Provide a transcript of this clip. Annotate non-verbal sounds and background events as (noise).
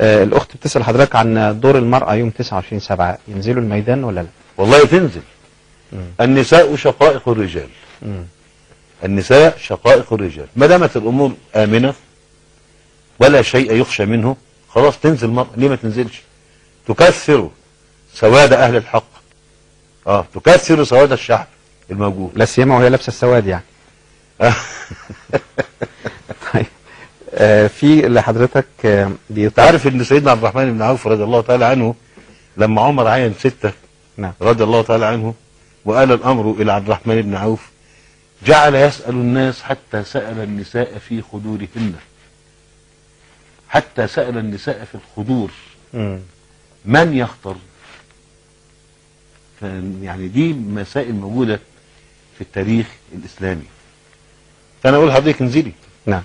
آه الأخت بتسأل حضرتك عن دور المرأة يوم 29 7 ينزلوا الميدان ولا لا؟ والله تنزل. النساء شقائق الرجال. مم. النساء شقائق الرجال. ما دامت الأمور آمنة ولا شيء يخشى منه خلاص تنزل مرة ليه ما تنزلش؟ تكثر سواد أهل الحق. آه تكثر سواد الشعب الموجود. لا سيما وهي لابسة السواد يعني. (laughs) في اللي حضرتك آه بيطلع تعرف إن سيدنا عبد الرحمن بن عوف رضي الله تعالى عنه لما عمر عين ستة نعم. رضي الله تعالى عنه وآل الأمر إلى عبد الرحمن بن عوف جعل يسأل الناس حتى سأل النساء في خدورهن حتى سأل النساء في الخدور مم. من يختار ف- يعني دي مسائل موجودة في التاريخ الإسلامي. فأنا أقول لحضرتك انزلي. نعم.